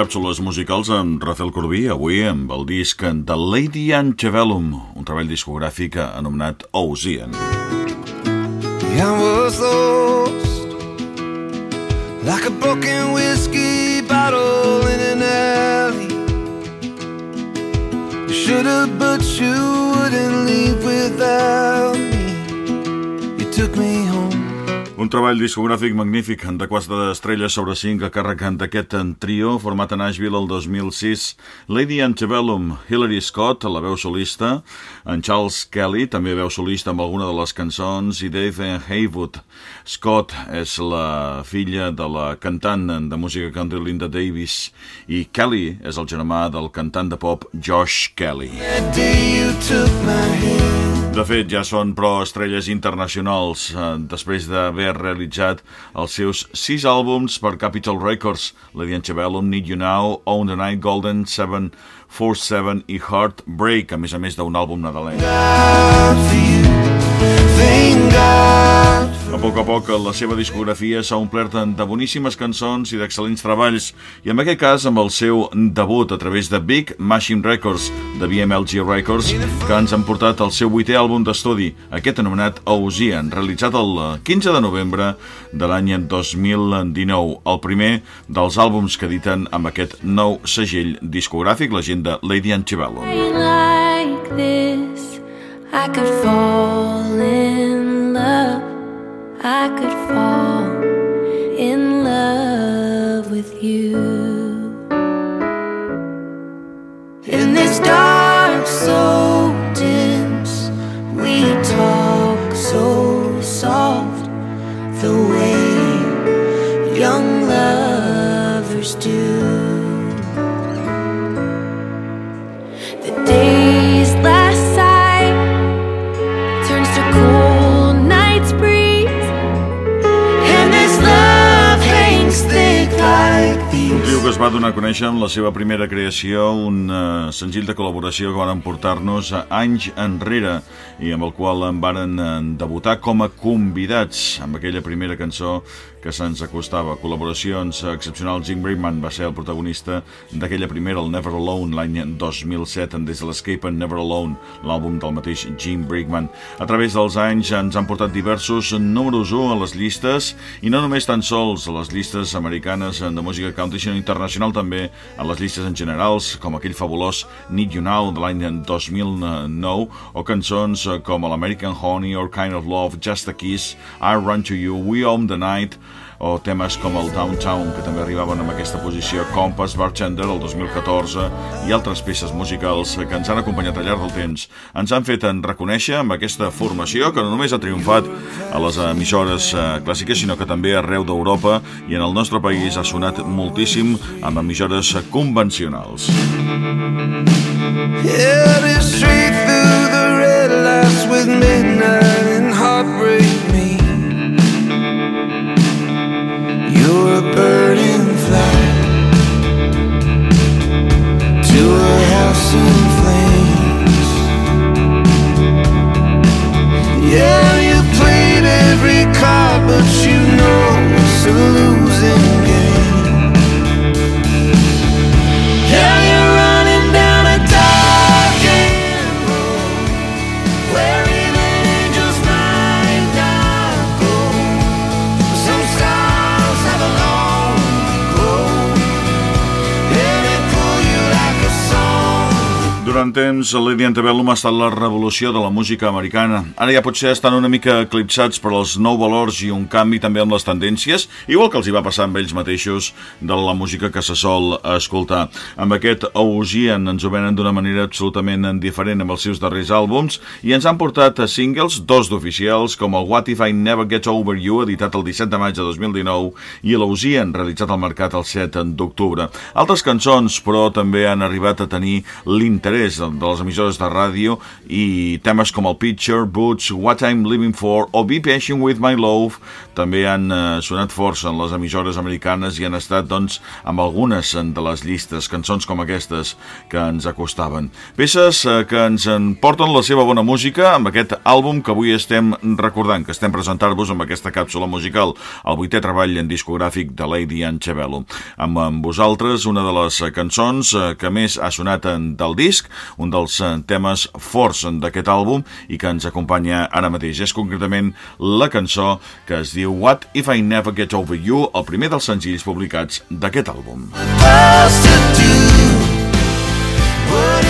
càpsules musicals amb Rafael Corbí, avui amb el disc de Lady Antebellum, un treball discogràfic anomenat Ocean. I was lost Like a broken whiskey bottle in an alley should have but you un treball discogràfic magnífic de quatre estrelles sobre cinc a càrrec d'aquest trio format a Nashville el 2006. Lady Antebellum, Hilary Scott, la veu solista, en Charles Kelly, també veu solista amb alguna de les cançons, i Dave Haywood. Scott és la filla de la cantant de música country Linda Davis i Kelly és el germà del cantant de pop Josh Kelly. De fet, ja són pro estrelles internacionals eh, després d'haver haver realitzat els seus sis àlbums per Capitol Records, Lady Antebellum, Need You Now, Own the Night Golden, 747 i Heartbreak, a més a més d'un àlbum nadalenc. Thank God a poc a poc, la seva discografia s'ha omplert de boníssimes cançons i d'excel·lents treballs, i en aquest cas amb el seu debut a través de Big Machine Records, de BMLG Records, que ens han portat el seu vuitè àlbum d'estudi, aquest anomenat Ocean, realitzat el 15 de novembre de l'any 2019, el primer dels àlbums que editen amb aquest nou segell discogràfic, la gent de Lady Antebellum. I could fall in I could fall in love with you. In this dark, so dense, we talk so soft, the way young lovers do. Va donar a conèixer amb la seva primera creació, un uh, senzill de col·laboració que van portar-nos anys enrere i amb el qual en varen uh, debutar com a convidats amb aquella primera cançó que se'ns acostava. Col·laboracions excepcionals. Jim Brickman va ser el protagonista d'aquella primera, el Never Alone, l'any 2007, en Des de l'Escape and Never Alone, l'àlbum del mateix Jim Brickman. A través dels anys ens han portat diversos números 1 a les llistes i no només tan sols a les llistes americanes de música country, sinó internacional també a les llistes en generals, com aquell fabulós Need You Now de l'any 2009, o cançons com l'American Honey or Kind of Love, Just a Kiss, I Run to You, We Own the Night, o temes com el Downtown, que també arribaven amb aquesta posició, Compass, Bartender, el 2014, i altres peces musicals que ens han acompanyat al llarg del temps. Ens han fet en reconèixer amb aquesta formació que no només ha triomfat a les emissores eh, clàssiques, sinó que també arreu d'Europa i en el nostre país ha sonat moltíssim amb emissores convencionals. Yeah, straight through the red lights with midnight Durant temps, Lady Antebellum ha estat la revolució de la música americana. Ara ja potser estan una mica eclipsats per als nous valors i un canvi també amb les tendències, igual que els hi va passar amb ells mateixos de la música que se sol escoltar. Amb aquest Ocean ens ho venen d'una manera absolutament diferent amb els seus darrers àlbums i ens han portat a singles, dos d'oficials, com el What If I Never Get Over You, editat el 17 de maig de 2019, i l'Ocean, realitzat al mercat el 7 d'octubre. Altres cançons, però, també han arribat a tenir l'interès través de les emissores de ràdio i temes com el Picture, Boots, What I'm Living For o Be Patient With My Love també han eh, sonat força en les emissores americanes i han estat doncs amb algunes de les llistes, cançons com aquestes que ens acostaven. Peces eh, que ens en porten la seva bona música amb aquest àlbum que avui estem recordant, que estem presentar-vos amb aquesta càpsula musical, el vuitè treball en discogràfic de Lady Antebello. Amb, amb vosaltres una de les cançons eh, que més ha sonat del disc, un dels eh, temes forts d'aquest àlbum i que ens acompanya ara mateix. És concretament la cançó que es diu What If I Never Get Over You, el primer dels senzills publicats d'aquest àlbum. What